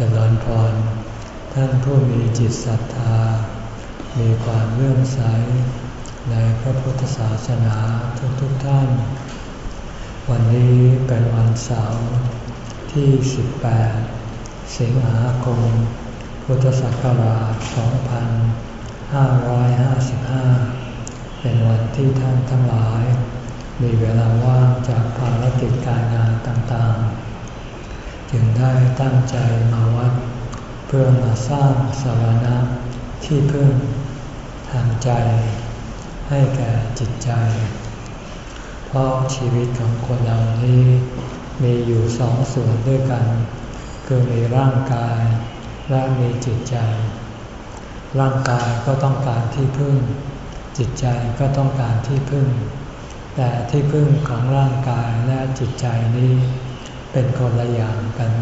จริญพร ท่านผู้มีจิตศรัทธา มีความเลื่อมใส ในพระพุทธศาสนาทุกๆทท่าน วันนี้เป็นวันเสาร์ที่ 18 สิงหาคม พุทธศักราช 2555 เป็นวันที่ท่านทั้งหลาย มีเวลาว่างจากภารกิจการงานต่างๆ จึงได้ตั้งใจมาวัด เพื่อมาสร้างสารณะที่พึ่งทางใจ ให้แก่จิตใจ เพราะชีวิตของคนเรานี้มีอยู่สองส่วนด้วยกัน คือมีร่างกายและมีจิตใจ ร่างกายก็ต้องการที่พึ่ง จิตใจก็ต้องการที่พึ่ง แต่ที่พึ่งของร่างกายและจิตใจนี้ เป็นคนละอย่างกัน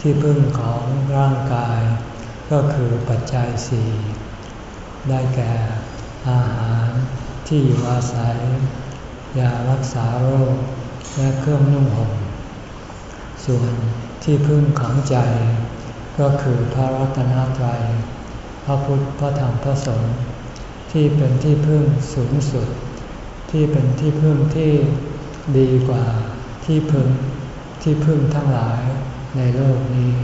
ที่พึ่งของร่างกาย ก็คือปัจจัยสี่ได้แก่อาหารที่อยู่อาศัย ยารักษาโรค และเครื่องนุ่งห่มส่วนที่พึ่งของใจ ก็คือพระรัตนตรัยพระพุทธพระธรรมพระสงฆ์ที่เป็นที่พึ่งสูงสุด ที่เป็นที่พึ่งที่ดีกว่าที่พึ่ง ที่พึ่งทั้งหลายในโลกนี้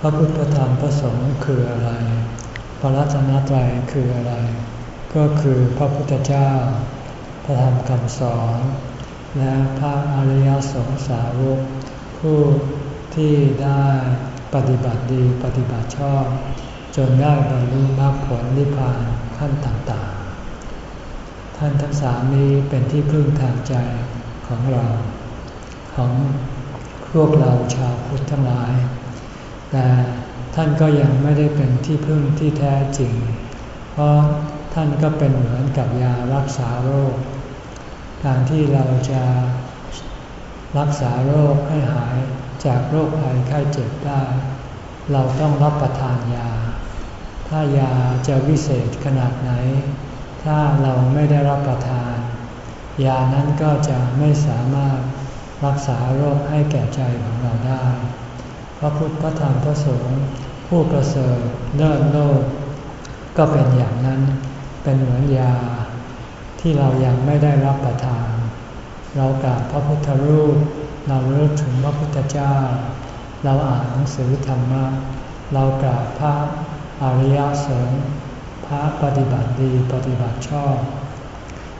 พระพุทธธรรมพระสงฆ์คืออะไร พระรัตนตรัยคืออะไร ก็คือพระพุทธเจ้า พระธรรมคำสอน และพระอริยสงสาวก ผู้ที่ได้ปฏิบัติดีปฏิบัติชอบ จนได้บรรลุมรรคผลนิพพานขั้นต่างๆ ท่านทั้งสามนี้เป็นที่พึ่งทางใจของเรา ของพวกเราชาวพุทธทั้งหลาย แต่ท่านก็ยังไม่ได้เป็นที่พึ่งที่แท้จริง เพราะท่านก็เป็นเหมือนกับยารักษาโรค การที่เราจะรักษาโรคให้หายจากโรคภัยไข้เจ็บได้ เราต้องรับประทานยา ถ้ายาจะวิเศษขนาดไหน ถ้าเราไม่ได้รับประทาน ยานั้นก็จะไม่สามารถ รักษาโรคให้แก่ใจของเราได้ พระพุทธพระธรรมพระสงฆ์ผู้ประเสริฐเลิศโลก ก็เป็นอย่างนั้นเป็นเหมือนยา ที่เรายังไม่ได้รับประทาน เรากราบพระพุทธรูป เราเลิกถึงพระพุทธเจ้า เราอ่านหนังสือธรรมะเรากราบพระอริยสงฆ์พระปฏิบัติดีปฏิบัติชอบ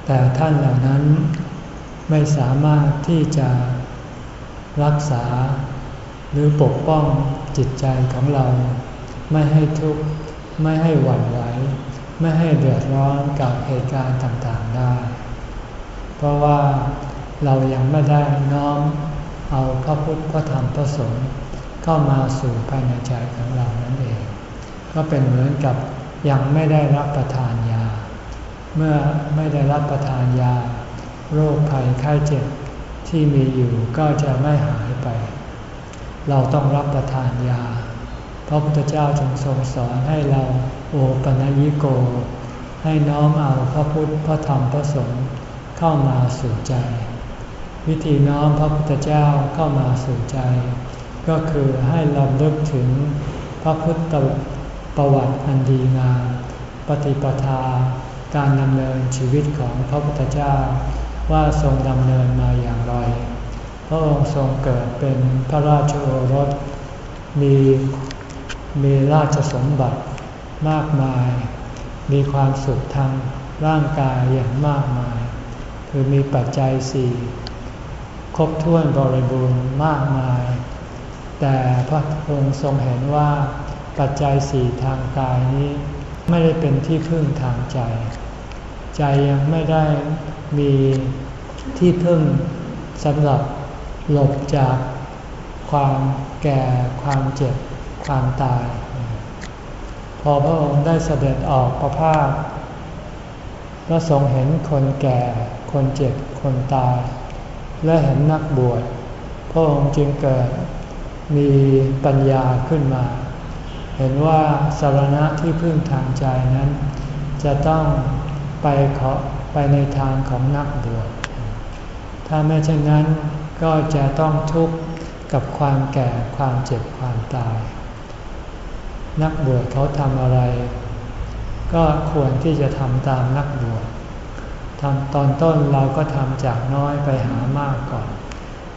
แต่ท่านเหล่านั้น ไม่สามารถที่จะรักษา หรือปกป้องจิตใจของเรา ไม่ให้ทุกข์ไม่ให้หวั่นไหว ไม่ให้เดือดร้อนกับเหตุการณ์ต่างๆได้ เพราะว่าเรายังไม่ได้น้อมเอาพระพุทธพระธรรมพระสงฆ์เข้ามาสู่ภายในใจของเรานั่นเอง ก็เป็นเหมือนกับยังไม่ได้รับประทานยา เมื่อไม่ได้รับประทานยา โรคภัยไข้เจ็บที่มีอยู่ก็จะไม่หายไป เราต้องรับประทานยา พระพุทธเจ้าจึงทรงสอนให้เราโอปัญญิโก ให้น้อมเอาพระพุทธพระธรรมพระสงฆ์เข้ามาสู่ใจ วิธีน้อมพระพุทธเจ้าเข้ามาสู่ใจ ก็คือให้ลำลึกถึงพระพุทธประวัติอันดีงามปฏิปทาการดำเนินชีวิตของพระพุทธเจ้า ว่าทรงดำเนินมาอย่างไร พระองค์ทรงเกิดเป็นพระราชโอรส มีมีราชสมบัติมากมาย มีความสุขทางร่างกายอย่างมากมาย คือมีปัจจัยสี่ครบถ้วนบริบูรณ์มากมาย แต่พระองค์ทรงเห็นว่าปัจจัยสี่ทางกายนี้ ไม่ได้เป็นที่พึ่งทางใจ ใจยังไม่ได้มีที่พึ่งสำหรับหลบจากความแก่ความเจ็บความตาย พอพระองค์ได้เสด็จออกประพาสและทรงเห็นคนแก่คนเจ็บคนตาย และเห็นนักบวชพระองค์จึงเกิดมีปัญญาขึ้นมา เห็นว่าสารณะที่พึ่งทางใจนั้น จะต้อง ไปขอไปในทางของนักบวชถ้าไม่เช่นนั้นก็จะต้องทุกข์กับความแก่ความเจ็บความตาย นักบวชเขาทำอะไร ก็ควรที่จะทำตามนักบวชทำตอนต้นเราก็ทำจากน้อยไปหามากก่อน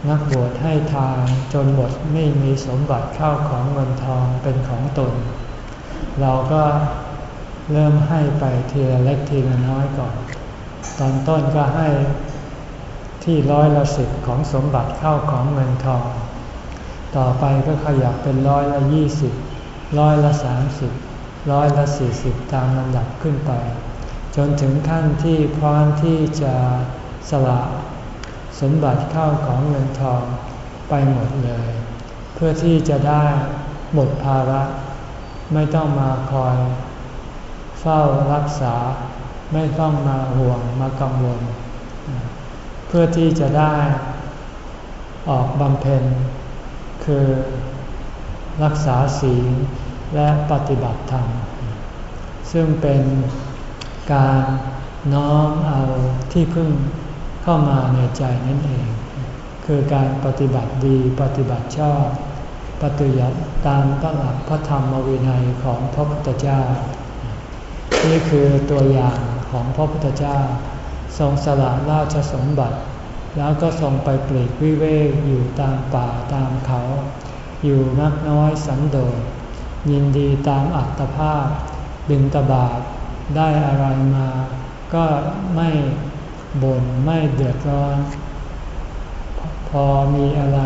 นักบวชให้ทานจนหมดไม่มีสมบัติเข้าของเงินทองเป็นของตน เราก็ เริ่มให้ไปทีละเล็กทีละน้อยก่อน ตอนต้นก็ให้ที่ร้อยละสิบของสมบัติเข้าของเงินทอง ต่อไปก็ขยับเป็นร้อยละยี่สิบร้อยละสามสิบร้อยละสี่สิบตามลำดับขึ้นไป จนถึงขั้นที่พร้อมที่จะสละสมบัติเข้าของเงินทองไปหมดเลย เพื่อที่จะได้หมดภาระ ไม่ต้องมาคอย เฝ้ารักษาไม่ต้องมาห่วงมากังวล เพื่อที่จะได้ออกบำเพ็ญ คือรักษาศีลและปฏิบัติธรรม ซึ่งเป็นการน้อมเอาที่พึ่งเข้ามาในใจนั่นเอง คือการปฏิบัติดีปฏิบัติชอบปฏิยัติตามตลักพระธรรมวินัยของพระพุทธเจ้า นี่คือตัวอย่างของพระพุทธเจ้า ทรงสละราชสมบัติ แล้วก็ทรงไปปลีกวิเวกอยู่ตามป่าตามเขา อยู่นักน้อยสันโดษยินดีตามอัตภาพ บินตบาทได้อะไรมา ก็ไม่บน่นไม่เดือดร้อน พอมีอะไร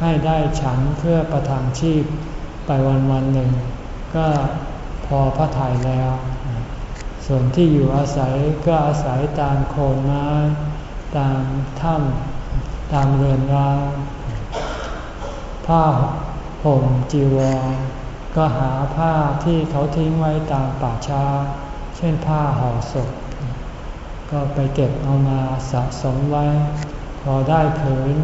ให้ได้ฉันเพื่อประทังชีพไปวันวันหนึ่ง ก็พอพระทัยแล้ว ส่วนที่อยู่อาศัยก็อาศัยตามโคนไม้ตามถ้ำตามเรือนร้างผ้าห่มจีวรก็หาผ้าที่เขาทิ้งไว้ตามป่าช้า เช่นผ้าห่อศพ ก็ไปเก็บเอามาสะสมไว้ พอได้ผืน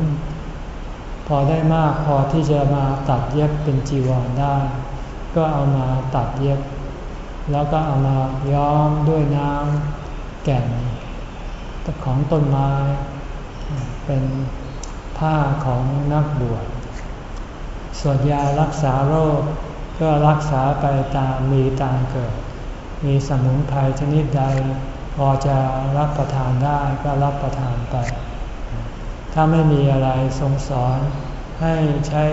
พอได้มากพอที่จะมาตัดเย็บเป็นจีวรได้ ก็เอามาตัดเย็บ แล้วก็เอามาย้อมด้วยน้ำแก่นของต้นไม้ เป็นผ้าของนักบวชส่วนยารักษาโรคก็รักษาไปตามมีตามเกิด มีสมุนไพรชนิดใด พอจะรับประทานได้ก็รับประทานไป ถ้าไม่มีอะไรทรงสอนให้ใช้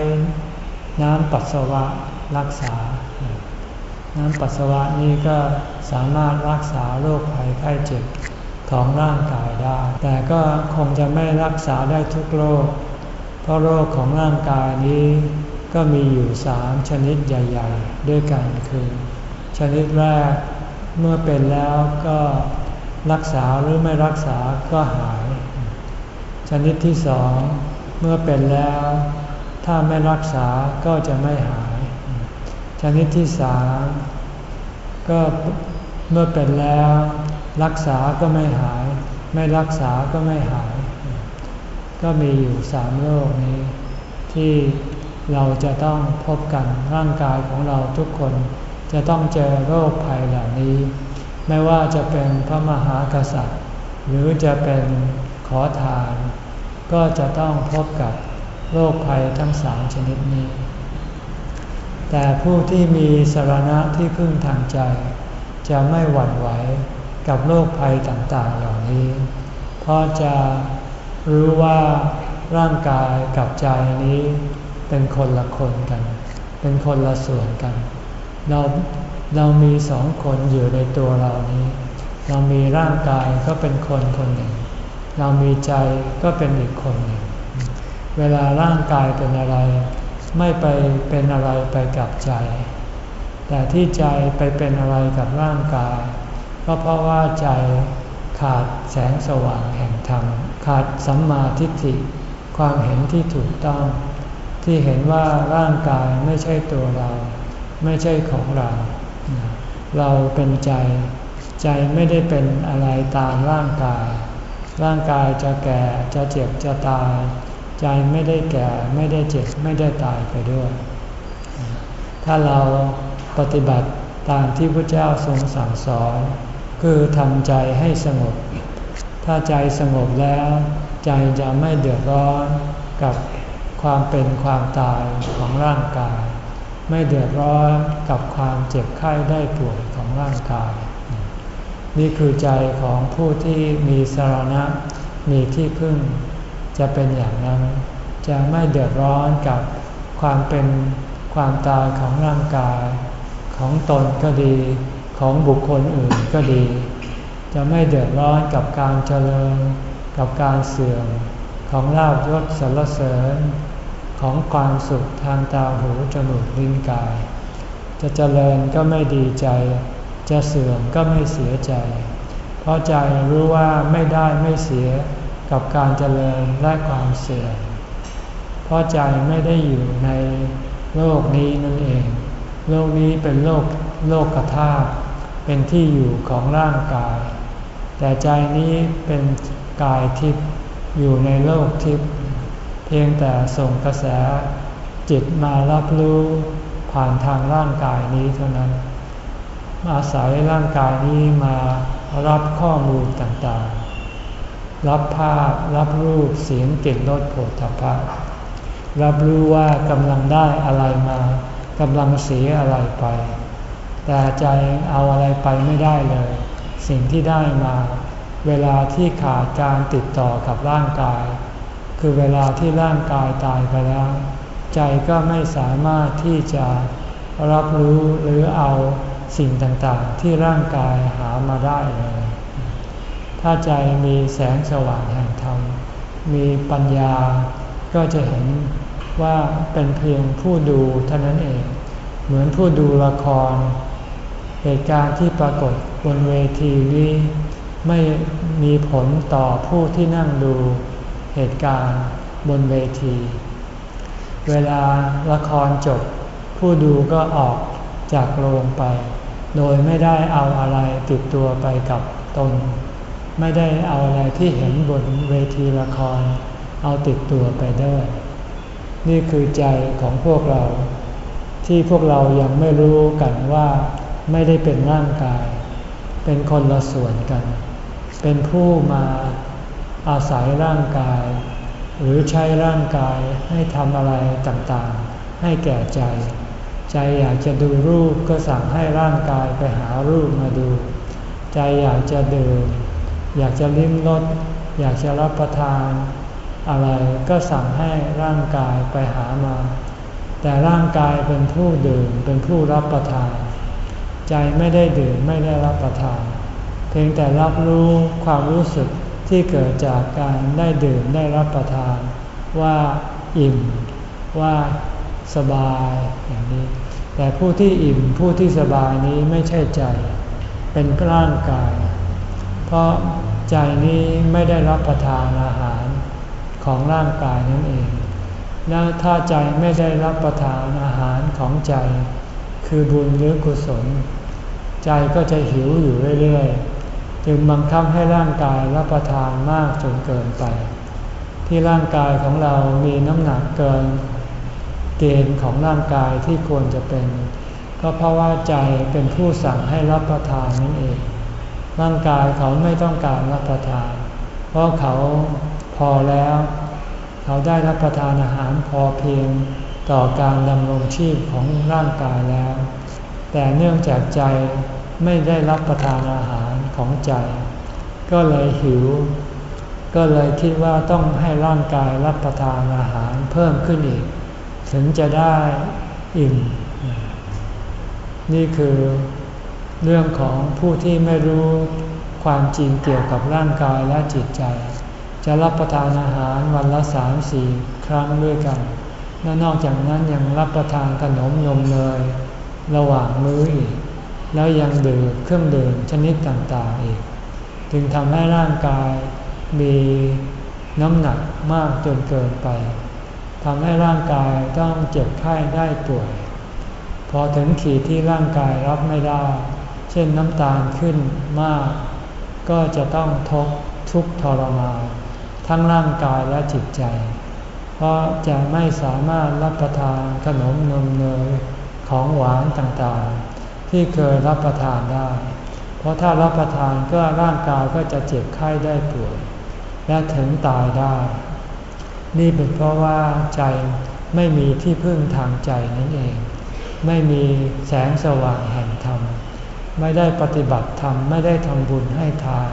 น้ำปัสสาวะรักษา น้ำปัสสาวะนี้ก็สามารถรักษาโรคภัยไข้เจ็บของร่างกายได้ แต่ก็คงจะไม่รักษาได้ทุกโรค เพราะโรคของร่างกายนี้ก็มีอยู่สามชนิดใหญ่ๆ ด้วยกันคือ ชนิดแรกเมื่อเป็นแล้วก็รักษาหรือไม่รักษาก็หาย ชนิดที่สองเมื่อเป็นแล้ว ถ้าไม่รักษาก็จะไม่หาย ชนิดที่สามก็เมื่อเป็นแล้ว รักษาก็ไม่หาย ไม่รักษาก็ไม่หาย ก็มีอยู่สามโรคนี้ ที่เราจะต้องพบกันร่างกายของเราทุกคนจะต้องเจอโรคภัยเหล่านี้ ไม่ว่าจะเป็นพระมหากษัตริย์ หรือจะเป็นขอทาน ก็จะต้องพบกับโรคภัยทั้งสามชนิดนี้ แต่ผู้ที่มีสารณะที่พึ่งทางใจ จะไม่หวั่นไหวกับโรคภัยต่างๆเหล่านี้ เพราะจะรู้ว่าร่างกายกับใจนี้เป็นคนละคนกัน เป็นคนละส่วนกัน เราเรามีสองคนอยู่ในตัวเรานี้ เรามีร่างกายก็เป็นคนคนหนึ่ง เรามีใจก็เป็นอีกคนหนึ่ง เวลาร่างกายเป็นอะไร ไม่ไปเป็นอะไรไปกับใจ แต่ที่ใจไปเป็นอะไรกับร่างกาย ก็เพราะว่าใจขาดแสงสว่างแห่งธรรม ขาดสัมมาทิฏฐิ ความเห็นที่ถูกต้อง ที่เห็นว่าร่างกายไม่ใช่ตัวเรา ไม่ใช่ของเรา เราเป็นใจ ใจไม่ได้เป็นอะไรตามร่างกาย ร่างกายจะแก่จะเจ็บจะตาย ใจไม่ได้แก่ไม่ได้เจ็บไม่ได้ตายไปด้วย ถ้าเราปฏิบัติตามที่พระเจ้าทรงสั่งสอน คือทำใจให้สงบ ถ้าใจสงบแล้ว ใจจะไม่เดือดร้อนกับความเป็นความตายของร่างกาย ไม่เดือดร้อนกับความเจ็บไข้ได้ป่วยของร่างกาย นี่คือใจของผู้ที่มีสารณะมีที่พึ่ง จะเป็นอย่างนั้น จะไม่เดือดร้อนกับความเป็นความตายของร่างกาย ของตนก็ดีของบุคคลอื่นก็ดี จะไม่เดือดร้อนกับการเจริญ กับการเสื่อมของลาบยศสรรเสริญ ของความสุขทางตาหูจมูกลิ้นกาย จะเจริญก็ไม่ดีใจ จะเสื่อมก็ไม่เสียใจ เพราะใจรู้ว่าไม่ได้ไม่เสีย กับการเจริญและความเสื่อม เพราะใจไม่ได้อยู่ในโลกนี้นั่นเอง โลกนี้เป็นโลกโลกกระทาเป็นที่อยู่ของร่างกาย แต่ใจนี้เป็นกายทิพย์อยู่ในโลกทิพย์เพียงแต่ส่งกระแสจิตมารับรู้ผ่านทางร่างกายนี้เท่านั้น อาศัยร่างกายนี้มารับข้อมูลต่างๆ รับภาพ รับรูปเสียงกลิ่นรสโผฏฐัพพะรับรู้ว่ากำลังได้อะไรมากำลังเสียอะไรไป แต่ใจเอาอะไรไปไม่ได้เลย สิ่งที่ได้มา เวลาที่ขาดการติดต่อกับร่างกาย คือเวลาที่ร่างกายตายไปแล้ว ใจก็ไม่สามารถที่จะรับรู้หรือเอาสิ่งต่างๆ ที่ร่างกายหามาได้เลย ถ้าใจมีแสงสว่างแห่งธรรม มีปัญญา ก็จะเห็นว่าเป็นเพียงผู้ดูเท่านั้นเอง เหมือนผู้ดูละคร เหตุการณ์ที่ปรากฏบนเวทีนี้ไม่มีผลต่อผู้ที่นั่งดูเหตุการณ์บนเวที เวลาละครจบ ผู้ดูก็ออกจากโรงไป โดยไม่ได้เอาอะไรติดตัวไปกับตน ไม่ได้เอาอะไรที่เห็นบนเวทีละคร เอาติดตัวไปด้วย นี่คือใจของพวกเรา ที่พวกเรายังไม่รู้กันว่าไม่ได้เป็นร่างกาย เป็นคนละส่วนกัน เป็นผู้มาอาศัยร่างกาย หรือใช้ร่างกายให้ทำอะไรต่างๆ ให้แก่ใจ ใจอยากจะดูรูปก็สั่งให้ร่างกายไปหารูปมาดู ใจอยากจะดื่ม อยากจะลิ้มรสอยากจะรับประทาน อะไรก็สั่งให้ร่างกายไปหามา แต่ร่างกายเป็นผู้ดื่มเป็นผู้รับประทาน ใจไม่ได้ดื่มไม่ได้รับประทาน เพียงแต่รับรู้ความรู้สึกที่เกิดจากการได้ดื่มได้รับประทาน ว่าอิ่ม ว่าสบายอย่างนี้ แต่ผู้ที่อิ่มผู้ที่สบายนี้ไม่ใช่ใจ เป็นร่างกาย เพราะใจนี้ไม่ได้รับประทานอาหารของร่างกายนั่นเอง แล้วถ้าใจไม่ได้รับประทานอาหารของใจ คือบุญหรือกุศล ใจก็จะหิวอยู่เรื่อยๆ จึงบังคับให้ร่างกายรับประทานมากจนเกินไป ที่ร่างกายของเรามีน้ำหนักเกิน เกณฑ์ของร่างกายที่ควรจะเป็น ก็เพราะว่าใจเป็นผู้สั่งให้รับประทานนั่นเอง ร่างกายเขาไม่ต้องการรับประทาน เพราะเขาพอแล้ว เขาได้รับประทานอาหารพอเพียงต่อการดำรงชีพของร่างกายแล้ว แต่เนื่องจากใจไม่ได้รับประทานอาหารของใจ ก็เลยหิว ก็เลยคิดว่าต้องให้ร่างกายรับประทานอาหารเพิ่มขึ้นอีก ถึงจะได้อิ่ม นี่คือ เรื่องของผู้ที่ไม่รู้ความจริงเกี่ยวกับร่างกายและจิตใจ จะรับประทานอาหารวันละสามสี่ครั้งด้วยกัน และนอกจากนั้นยังรับประทานขนมนมเนยระหว่างมื้ออีก แล้วยังดื่มเครื่องดื่มชนิดต่างๆอีก จึงทำให้ร่างกายมีน้ำหนักมากจนเกินไปทำให้ร่างกายต้องเจ็บไข้ได้ป่วย พอถึงขีดที่ร่างกายรับไม่ได้ เช่นน้ำตาลขึ้นมาก ก็จะต้องทกทุกทรมานทั้งร่างกายและจิตใจ เพราะจะไม่สามารถรับประทานขนมนมเนยของหวานต่างๆ ที่เคยรับประทานได้ เพราะถ้ารับประทานก็ร่างกายก็จะเจ็บไข้ได้ป่วย และถึงตายได้ นี่เป็นเพราะว่าใจไม่มีที่พึ่งทางใจนั่นเอง ไม่มีแสงสว่างแห่งธรรม ไม่ได้ปฏิบัติธรรมไม่ได้ทำบุญให้ทาน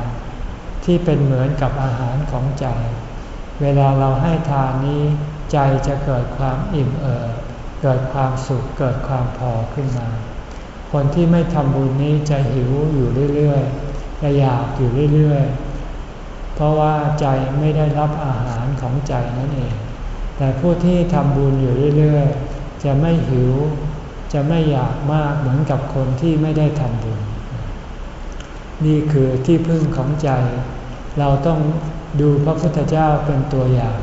ที่เป็นเหมือนกับอาหารของใจ เวลาเราให้ทานนี้ ใจจะเกิดความอิ่มเอิบเกิดความสุขเกิดความพอขึ้นมา คนที่ไม่ทำบุญนี้จะหิวอยู่เรื่อยๆจะอยากอยู่เรื่อยๆ เพราะว่าใจไม่ได้รับอาหารของใจนั่นเอง แต่ผู้ที่ทำบุญอยู่เรื่อยๆ จะไม่หิว จะไม่อยากมากเหมือนกับคนที่ไม่ได้ทำบุญ นี่คือที่พึ่งของใจ เราต้องดูพระพุทธเจ้าเป็นตัวอย่าง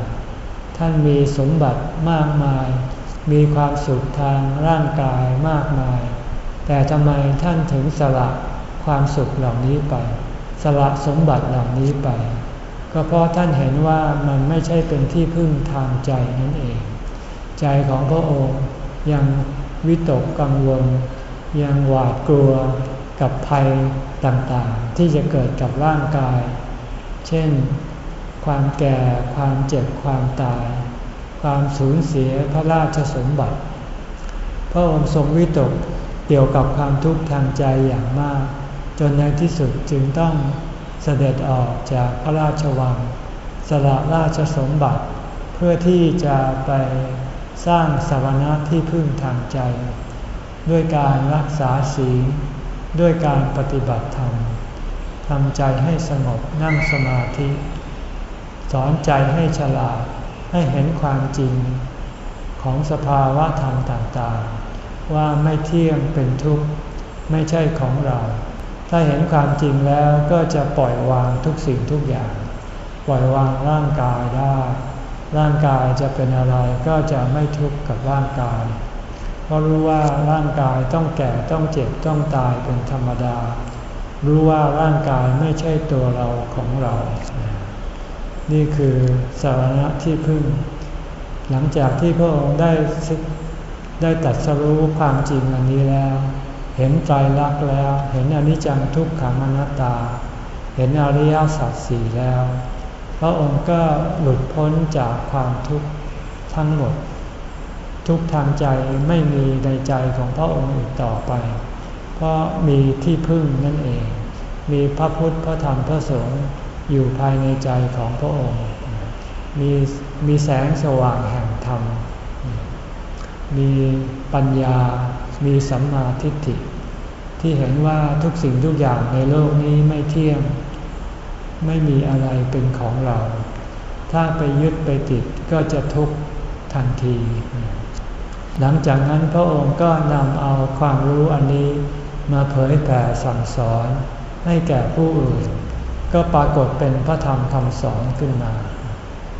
ท่านมีสมบัติมากมาย มีความสุขทางร่างกายมากมาย แต่ทำไมท่านถึงสละความสุขเหล่านี้ไป สละสมบัติเหล่านี้ไป ก็เพราะท่านเห็นว่ามันไม่ใช่เป็นที่พึ่งทางใจนั่นเอง ใจของพระองค์ยัง วิตกกังวล ยังหวาดกลัวกับภัยต่างๆ ที่จะเกิดกับร่างกาย เช่น ความแก่ ความเจ็บ ความตาย ความสูญเสียพระราชสมบัติ พระองค์ทรงวิตกเกี่ยวกับความทุกข์ทางใจอย่างมาก จนในที่สุดจึงต้องเสด็จออกจากพระราชวัง สละราชสมบัติ เพื่อที่จะไป สร้างสวรรค์ที่พึ่งทางใจ ด้วยการรักษาศีลด้วยการปฏิบัติธรรมทำใจให้สงบนั่งสมาธิ สอนใจให้ฉลาดให้เห็นความจริง ของสภาวะธรรมต่างๆ ว่าไม่เที่ยงเป็นทุกข์ ไม่ใช่ของเรา ถ้าเห็นความจริงแล้วก็จะปล่อยวางทุกสิ่งทุกอย่าง ปล่อยวางร่างกายได้ ร่างกายจะเป็นอะไรก็จะไม่ทุกข์กับร่างกาย เพราะรู้ว่าร่างกายต้องแก่ต้องเจ็บต้องตายเป็นธรรมดา รู้ว่าร่างกายไม่ใช่ตัวเราของเรา นี่คือสาระที่พึ่ง หลังจากที่พระองค์ได้ได้ตัดสรู้ความจริงอันนี้แล้ว เห็นใจรักแล้ว เห็นอนิจจังทุกขังอนัตตา เห็นอริยสัจสี่แล้ว พระองค์ก็หลุดพ้นจากความทุกข์ทั้งหมด ทุกทางใจไม่มีในใจของพระองค์อีกต่อไป เพราะมีที่พึ่งนั่นเอง มีพระพุทธพระธรรมพระสงฆ์อยู่ภายในใจของพระองค์ มีมีแสงสว่างแห่งธรรม มีปัญญา มีสัมมาทิฏฐิ ที่เห็นว่าทุกสิ่งทุกอย่างในโลกนี้ไม่เที่ยง ไม่มีอะไรเป็นของเรา ถ้าไปยึดไปติดก็จะทุกข์ทันที หลังจากนั้นพระองค์ก็นำเอาความรู้อันนี้มาเผยแผ่สั่งสอนให้แก่ผู้อื่น ก็ปรากฏเป็นพระธรรมคำสอนขึ้นมา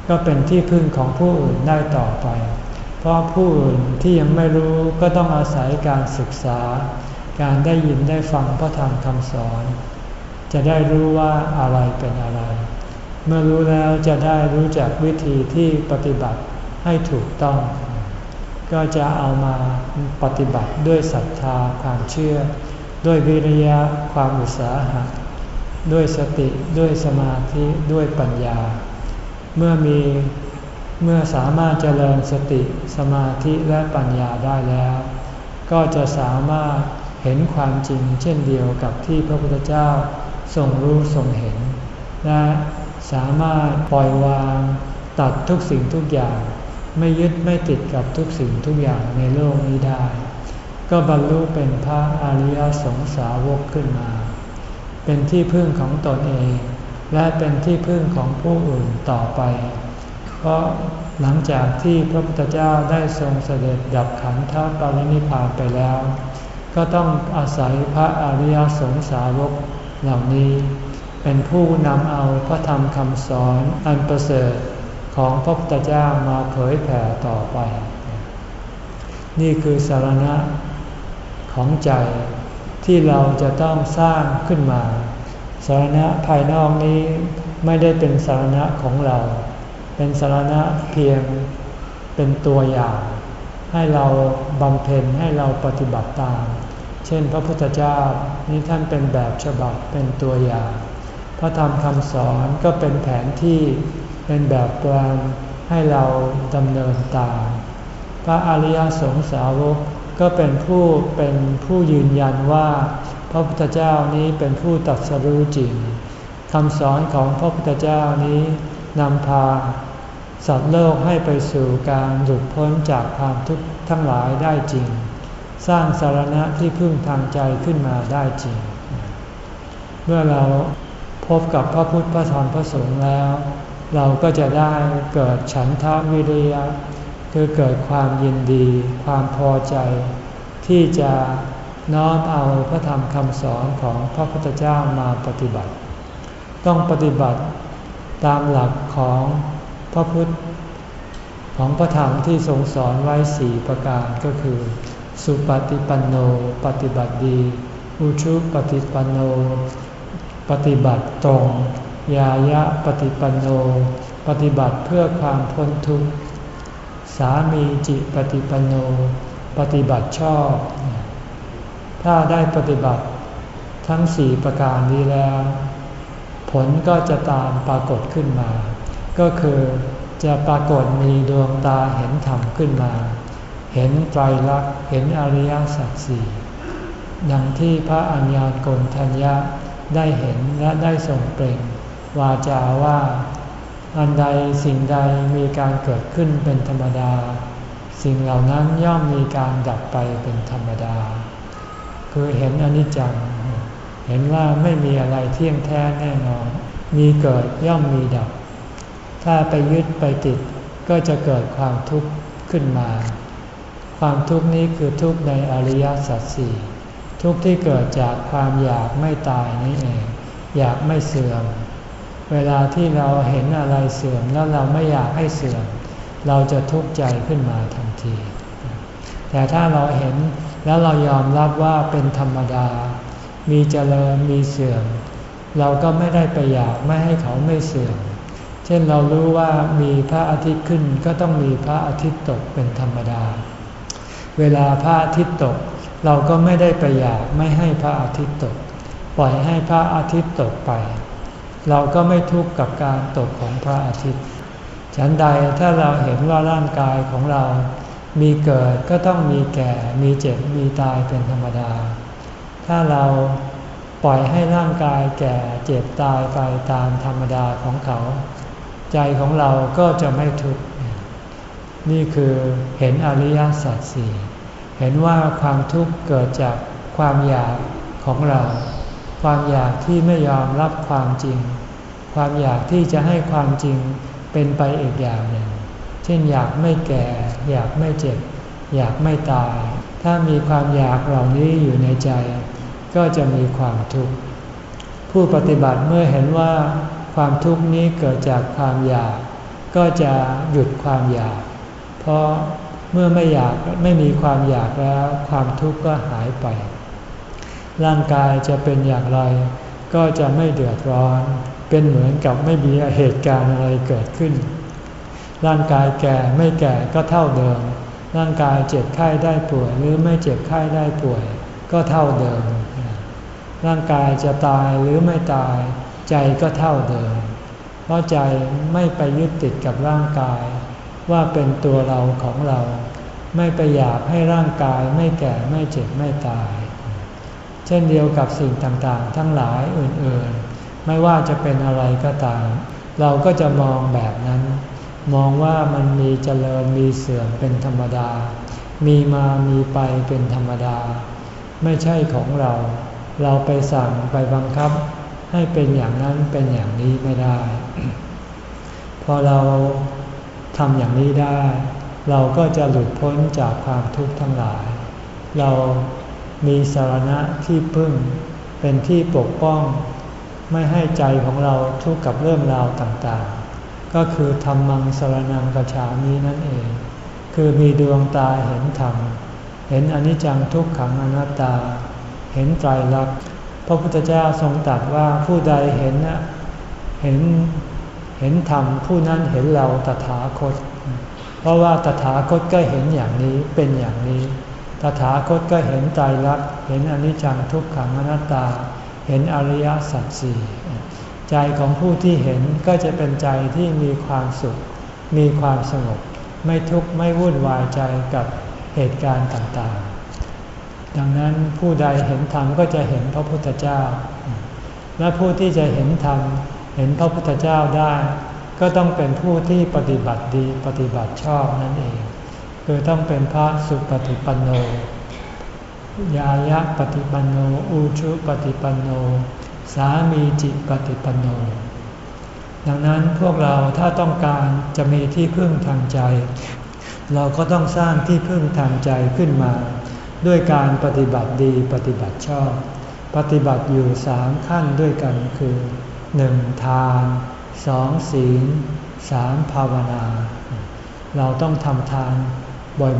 ก็เป็นที่พึ่งของผู้อื่นได้ต่อไป เพราะผู้อื่นที่ยังไม่รู้ก็ต้องอาศัยการศึกษา การได้ยินได้ฟังพระธรรมคำสอน จะได้รู้ว่าอะไรเป็นอะไร เมื่อรู้แล้วจะได้รู้จักวิธีที่ปฏิบัติให้ถูกต้อง ก็จะเอามาปฏิบัติด้วยศรัทธาความเชื่อ ด้วยวิริยะความอุตสาหะด้วยสติด้วยสมาธิด้วยปัญญา เมื่อมีเมื่อสามารถเจริญสติสมาธิและปัญญาได้แล้ว ก็จะสามารถเห็นความจริงเช่นเดียวกับที่พระพุทธเจ้า ทรงรู้ทรงเห็น และสามารถปล่อยวางตัดทุกสิ่งทุกอย่าง ไม่ยึดไม่ติดกับทุกสิ่งทุกอย่างในโลกนี้ได้ ก็บรรลุเป็นพระอริยสงสาวกขึ้นมา เป็นที่พึ่งของตนเอง และเป็นที่พึ่งของผู้อื่นต่อไป เพราะหลังจากที่พระพุทธเจ้าได้ทรงเสด็จดับขันธปรินิพานไปแล้ว ก็ต้องอาศัยพระอริยสงสาวก เหล่านี้เป็นผู้นำเอาพระธรรมคำสอนอันประเสริฐของพระพุทธเจ้ามาเผยแผ่ต่อไป นี่คือสารณะของใจที่เราจะต้องสร้างขึ้นมา สารณะภายนอกนี้ไม่ได้เป็นสารณะของเรา เป็นสารณะเพียงเป็นตัวอย่าง ให้เราบำเพ็ญให้เราปฏิบัติตาม เช่น พระพุทธเจ้านี่ท่านเป็นแบบฉบับเป็นตัวอย่าง พระธรรมคำสอนก็เป็นแผนที่เป็นแบบแปลนให้เราดำเนินตาม พระอริยสงสาวกก็เป็นผู้เป็นผู้ยืนยันว่า พระพุทธเจ้านี้เป็นผู้ตัดสรู้จริงคำสอนของพระพุทธเจ้านี้นำพา สัตว์โลกให้ไปสู่การหลุดพ้นจากความทุกข์ทั้งหลายได้จริง สร้างสารณะที่พึ่งทางใจขึ้นมาได้จริง เมื่อเราพบกับพระพุทธพระธรรมพระสงฆ์แล้ว เราก็จะได้เกิดฉันทาวิริยะ คือเกิดความยินดี ความพอใจ ที่จะน้อมเอาพระธรรมคำสอนของพระพุทธเจ้ามาปฏิบัติ ต้องปฏิบัติตามหลักของพระพุทธของพระธรรมที่ทรงสอนไว้สี่ประการก็คือ สุปฏิปันโนปฏิบัติดี อุชุปฏิปันโน ปฏิบัติตรง ยายะปฏิปันโน ปฏิบัติเพื่อความพ้นทุกข์ สามีจิปฏิปันโน ปฏิบัติชอบ ถ้าได้ปฏิบัติทั้งสี่ประการนี้แล้ว ผลก็จะตามปรากฏขึ้นมา ก็คือจะปรากฏมีดวงตาเห็นธรรมขึ้นมา เห็นไตรลักษณ์เห็นอริยสัจสี่ดังที่พระอัญญาโกณทัญญะได้เห็นและได้ส่งเปล่งวาจาว่า อันใดสิ่งใดมีการเกิดขึ้นเป็นธรรมดา สิ่งเหล่านั้นย่อมมีการดับไปเป็นธรรมดา คือเห็นอนิจจัง เห็นว่าไม่มีอะไรเที่ยงแท้แน่นอน มีเกิดย่อมมีดับ ถ้าไปยึดไปติดก็จะเกิดความทุกข์ขึ้นมา ความทุกข์นี้คือทุกข์ในอริยสัจสี่ทุกข์ที่เกิดจากความอยากไม่ตายนี่เอง อยากไม่เสื่อม เวลาที่เราเห็นอะไรเสื่อมแล้วเราไม่อยากให้เสื่อม เราจะทุกข์ใจขึ้นมาทันที แต่ถ้าเราเห็นแล้วเรายอมรับว่าเป็นธรรมดา มีเจริญมีเสื่อม เราก็ไม่ได้ไปอยากไม่ให้เขาไม่เสื่อม เช่นเรารู้ว่ามีพระอาทิตย์ขึ้นก็ต้องมีพระอาทิตย์ตกเป็นธรรมดา เวลาพระอาทิตย์ตก เราก็ไม่ได้ไปอยากไม่ให้พระอาทิตย์ตก ปล่อยให้พระอาทิตย์ตกไป เราก็ไม่ทุกข์กับการตกของพระอาทิตย์ ฉันใดถ้าเราเห็นว่าร่างกายของเรา มีเกิดก็ต้องมีแก่ มีเจ็บ มีตายเป็นธรรมดา ถ้าเราปล่อยให้ร่างกายแก่เจ็บตายไปตามธรรมดาของเขา ใจของเราก็จะไม่ทุกข์ นี่คือเห็นอริยสัจสี่เห็นว่าความทุกข์เกิดจากความอยากของเรา ความอยากที่ไม่ยอมรับความจริง ความอยากที่จะให้ความจริงเป็นไปอีกอย่างหนึ่ง เช่นอยากไม่แก่ อยากไม่เจ็บ อยากไม่ตาย ถ้ามีความอยากเหล่านี้อยู่ในใจ ก็จะมีความทุกข์ ผู้ปฏิบัติเมื่อเห็นว่าความทุกข์นี้เกิดจากความอยาก ก็จะหยุดความอยาก เพราะเมื่อไม่อยากไม่มีความอยากแล้ว ความทุกข์ก็หายไป ร่างกายจะเป็นอย่างไร ก็จะไม่เดือดร้อน เป็นเหมือนกับไม่มีเหตุการณ์อะไรเกิดขึ้น ร่างกายแก่ไม่แก่ก็เท่าเดิม ร่างกายเจ็บไข้ได้ป่วยหรือไม่เจ็บไข้ได้ป่วย ก็เท่าเดิม ร่างกายจะตายหรือไม่ตาย ใจก็เท่าเดิม เพราะใจไม่ไปยึดติดกับร่างกาย ว่าเป็นตัวเราของเรา ไม่ไปอยากให้ร่างกายไม่แก่ไม่เจ็บไม่ตาย เช่นเดียวกับสิ่งต่างๆ ทั้งหลายอื่นๆ ไม่ว่าจะเป็นอะไรก็ตาม เราก็จะมองแบบนั้น มองว่ามันมีเจริญมีเสื่อมเป็นธรรมดา มีมามีไปเป็นธรรมดา ไม่ใช่ของเรา เราไปสั่งไปบังคับ ให้เป็นอย่างนั้นเป็นอย่างนี้ไม่ได้ พอเรา ทำอย่างนี้ได้ เราก็จะหลุดพ้นจากความทุกข์ทั้งหลาย เรามีสารณะที่พึ่ง เป็นที่ปกป้อง ไม่ให้ใจของเราทุกข์กับเรื่องราวต่างๆ ก็คือธรรมังสารนังกระฉามีนั่นเอง คือมีดวงตาเห็นธรรม เห็นอนิจจังทุกขังอนัตตา เห็นไตรลักษณ์พระพุทธเจ้าทรงตรัสว่าผู้ใดเห็นเห็น เห็นธรรมผู้นั้นเห็นเราตถาคต เพราะว่าตถาคตก็เห็นอย่างนี้เป็นอย่างนี้ ตถาคตก็เห็นใจรักเห็นอนิจจังทุกขังอนัตตา เห็นอริยสัจสี่ใจของผู้ที่เห็นก็จะเป็นใจที่มีความสุข มีความสงบ ไม่ทุกข์ไม่วุ่นวายใจกับเหตุการณ์ต่างๆ ดังนั้นผู้ใดเห็นธรรมก็จะเห็นพระพุทธเจ้า และผู้ที่จะเห็นธรรม เห็นพระพุทธเจ้าได้ ก็ต้องเป็นผู้ที่ปฏิบัติดีปฏิบัติชอบนั่นเอง คือต้องเป็นพระสุปฏิปันโน ยายะปฏิปันโน อุชุปฏิปันโน สามีจิตปฏิปันโน ดังนั้นพวกเราถ้าต้องการจะมีที่พึ่งทางใจ เราก็ต้องสร้างที่พึ่งทางใจขึ้นมา ด้วยการปฏิบัติดีปฏิบัติชอบ ปฏิบัติอยู่สามขั้นด้วยกันคือ หนึ่งทานสองศีลสามภาวนา เราต้องทำทาน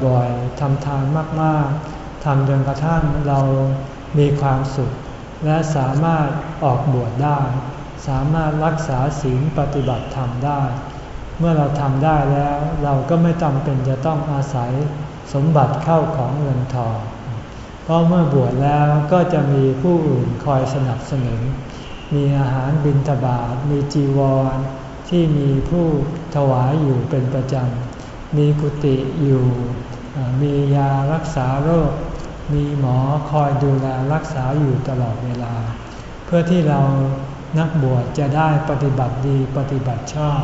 บ่อยๆทำทานมากๆทำจนกระทั่งเรามีความสุข และสามารถออกบวชได้ สามารถรักษาศีลปฏิบัติธรรมได้ เมื่อเราทำได้แล้วเราก็ไม่จำเป็นจะต้องอาศัยสมบัติเข้าของเงินทองเพราะเมื่อบวชแล้วก็จะมีผู้อื่นคอยสนับสนุน มีอาหารบิณฑบาตมีจีวร ที่มีผู้ถวายอยู่เป็นประจำ มีกุฏิอยู่ มียารักษาโรค มีหมอคอยดูแลรักษาอยู่ตลอดเวลา เพื่อที่เรานักบวชจะได้ปฏิบัติดีปฏิบัติชอบ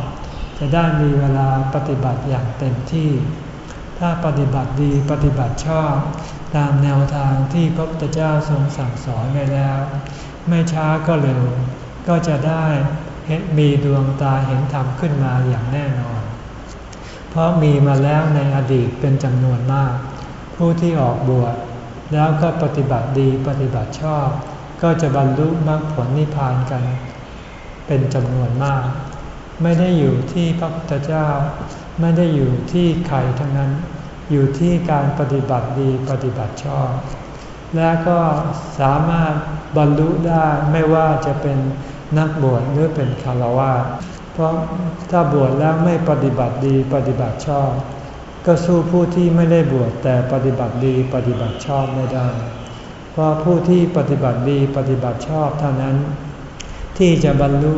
จะได้มีเวลาปฏิบัติอย่างเต็มที่ ถ้าปฏิบัติดีปฏิบัติชอบ ตามแนวทางที่พระพุทธเจ้าทรงสั่งสอนไว้แล้ว ไม่ช้าก็เร็ว ก็จะได้มีดวงตาเห็นธรรมขึ้นมาอย่างแน่นอน เพราะมีมาแล้วในอดีตเป็นจำนวนมาก ผู้ที่ออกบวชแล้วก็ปฏิบัติดีปฏิบัติชอบ ก็จะบรรลุมรรคผลนิพพานกัน เป็นจำนวนมาก ไม่ได้อยู่ที่พระพุทธเจ้า ไม่ได้อยู่ที่ใครทั้งนั้น อยู่ที่การปฏิบัติดีปฏิบัติชอบ และก็สามารถบรรลุได้ไม่ว่าจะเป็นนักบวชหรือเป็นคารวะเพราะถ้าบวชแล้วไม่ปฏิบัติดีปฏิบัติชอบ ก็สู้ผู้ที่ไม่ได้บวชแต่ปฏิบัติดีปฏิบัติชอบไม่ได้ เพราะผู้ที่ปฏิบัติดีปฏิบัติชอบเท่านั้น ที่จะบรรลุ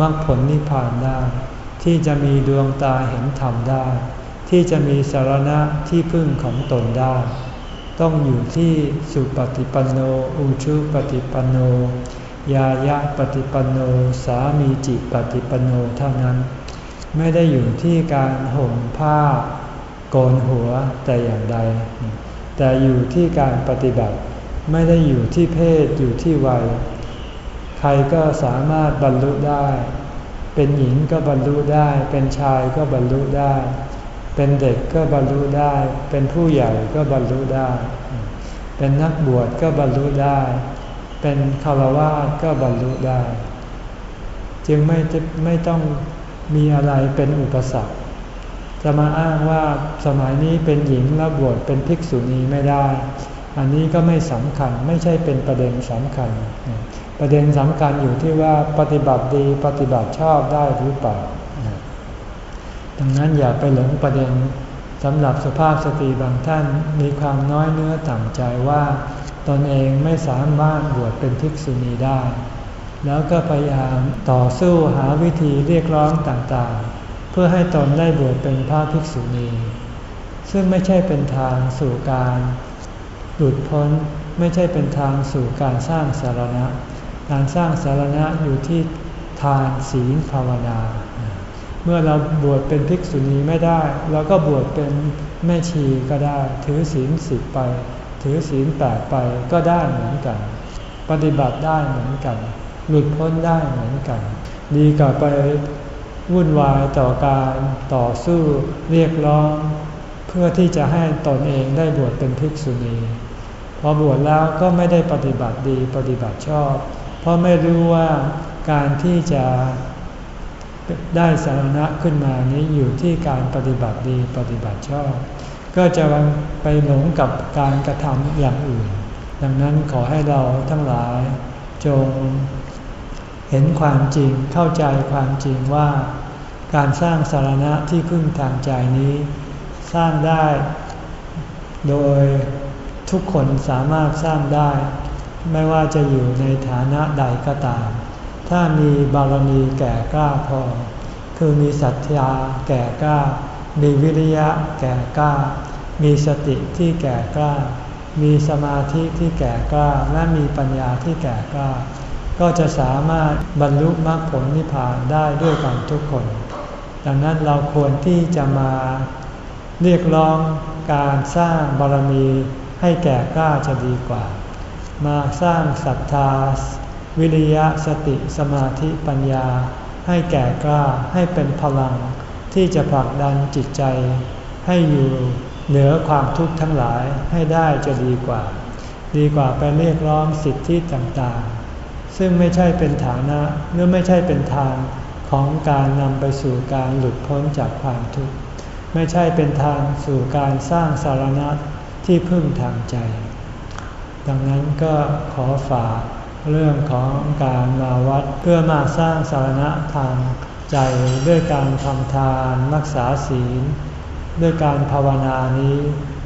มรรคผลนิพพานได้ ที่จะมีดวงตาเห็นธรรมได้ ที่จะมีสารณะที่พึ่งของตนได้ ต้องอยู่ที่สุปฏิปันโน อุชุปฏิปันโน ยายะปฏิปันโน สามีจิปฏิปันโนเท่านั้น ไม่ได้อยู่ที่การห่มผ้าโกนหัวแต่อย่างใด แต่อยู่ที่การปฏิบัติ ไม่ได้อยู่ที่เพศอยู่ที่วัย ใครก็สามารถบรรลุได้ เป็นหญิงก็บรรลุได้ เป็นชายก็บรรลุได้ เป็นเด็กก็บรรลุได้ เป็นผู้ใหญ่ก็บรรลุได้ เป็นนักบวชก็บรรลุได้ เป็นคารวะก็บรรลุได้ จึงไม่ไม่ต้องมีอะไรเป็นอุปสรรค จะมาอ้างว่าสมัยนี้เป็นหญิงแล้วบวชเป็นภิกษุณีไม่ได้ อันนี้ก็ไม่สำคัญไม่ใช่เป็นประเด็นสำคัญ ประเด็นสำคัญอยู่ที่ว่าปฏิบัติดีปฏิบัติชอบได้หรือเปล่า ดังนั้นอย่าไปหลงประเด็นสำหรับสภาพสติบางท่านมีความน้อยเนื้อต่ำใจว่า ตนเองไม่สามารถบวชเป็นภิกษุณีได้ แล้วก็พยายามต่อสู้หาวิธีเรียกร้องต่างๆ เพื่อให้ตนได้บวชเป็นพระภิกษุณี ซึ่งไม่ใช่เป็นทางสู่การหลุดพ้นไม่ใช่เป็นทางสู่การสร้างสารณะ การสร้างสารณะอยู่ที่ทานศีลภาวนา เมื่อเราบวชเป็นภิกษุณีไม่ได้เราก็บวชเป็นแม่ชีก็ได้ ถือศีลสิบไป ถือศีลแปดไปก็ได้เหมือนกัน ปฏิบัติได้เหมือนกัน หลุดพ้นได้เหมือนกัน ดีกว่าไปวุ่นวายต่อการต่อสู้เรียกร้อง เพื่อที่จะให้ตนเองได้บวชเป็นภิกษุณีพอบวชแล้วก็ไม่ได้ปฏิบัติดีปฏิบัติชอบ เพราะไม่รู้ว่าการที่จะ ได้สาระขึ้นมานี้อยู่ที่การปฏิบัติดีปฏิบัติชอบ ก็จะไปหลงกับการกระทำอย่างอื่น ดังนั้นขอให้เราทั้งหลายจงเห็นความจริงเข้าใจความจริงว่า การสร้างสารณะที่พึ่งทางใจนี้ สร้างได้ โดยทุกคนสามารถสร้างได้ ไม่ว่าจะอยู่ในฐานะใดก็ตาม ถ้ามีบารมีแก่กล้าพอ คือมีศรัทธาแก่กล้า มีวิริยะแก่กล้า มีสติที่แก่กล้า มีสมาธิที่แก่กล้า และมีปัญญาที่แก่กล้า ก็จะสามารถบรรลุมรรคผลนิพพานได้ด้วยกันทุกคน ดังนั้นเราควรที่จะมาเรียกร้องการสร้างบารมีให้แก่กล้าจะดีกว่า มาสร้างศรัทธา วิริยะสติสมาธิปัญญา ให้แก่กล้าให้เป็นพลัง ที่จะผลักดันจิตใจ ให้อยู่เหนือความทุกข์ทั้งหลายให้ได้จะดีกว่า ดีกว่าไปเรียกร้องสิทธิต่างๆ ซึ่งไม่ใช่เป็นฐานะหรือไม่ใช่เป็นทางของการนำไปสู่การหลุดพ้นจากความทุกข์ไม่ใช่เป็นทางสู่การสร้างสารณะที่พึ่งทางใจ ดังนั้นก็ขอฝาก เรื่องของการมาวัดเพื่อมาสร้างสารณะทางใจด้วยการทำทานรักษาศีล ด้วยการภาวนานี้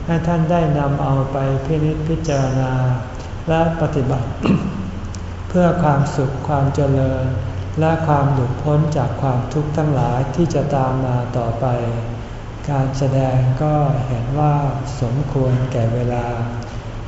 ให้ท่านได้นำเอาไปพินิจพิจารณา และปฏิบัติ เพื่อความสุขความเจริญ และความหลุดพ้นจากความทุกข์ทั้งหลายที่จะตามมาต่อไป การแสดงก็เห็นว่าสมควรแก่เวลา